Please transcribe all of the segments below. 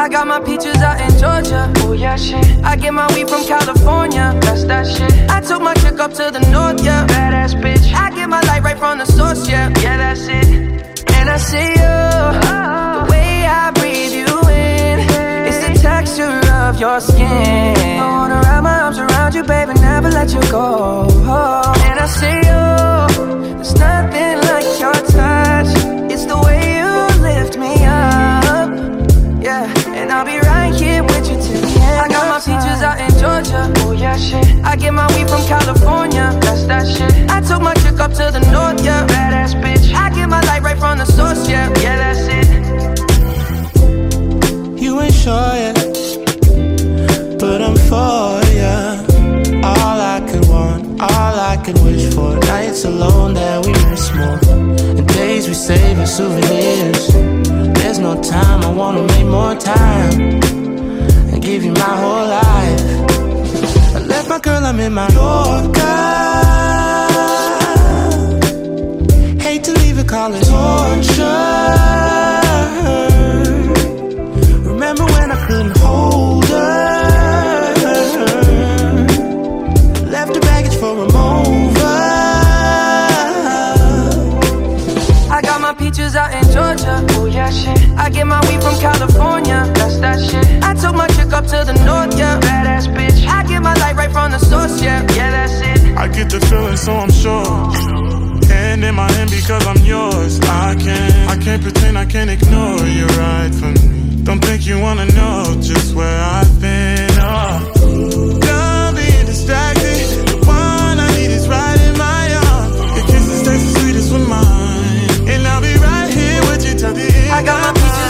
I got my peaches out in Georgia. Oh yeah, shit. I get my weed from California. That's that shit. I took my chick up to the north, yeah. Badass bitch. I get my light right from the source, yeah. Yeah, that's it. And I see you. The way I breathe you in. It's the texture of your skin. I wanna wrap my arms around you, baby, never let you go. And California. That's that shit. I took my chick up to the north, yeah. Badass bitch. I get my light right from the source, yeah. Yeah, that's it. You ain't sure yet, but I'm for ya. All I could want, all I could wish for. Nights alone that we miss more, and days we save as souvenirs. There's no time, I wanna make more time and give you my whole life. My girl, I'm in my Yorker. Hate to leave it, call torture. Remember when I couldn't hold her? Left her baggage for a mover. I got my peaches out in Georgia. Oh yeah, shit. I get my weed from California. In my hand because I'm yours. I can't, I can't pretend, I can't ignore you right from me. Don't think you wanna know just where I've been. Oh. Done being distracted. The one I need is right in my arms. Your kisses taste the sweetest with mine, and I'll be right here with you till the end. I got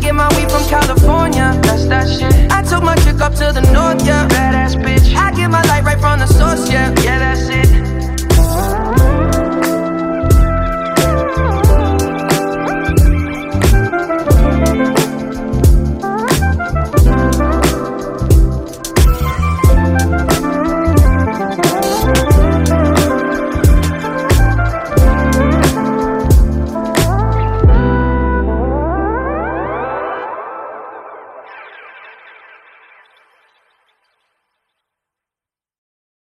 Get my weed from California. That's that shit. I took my chick up to the north, yeah.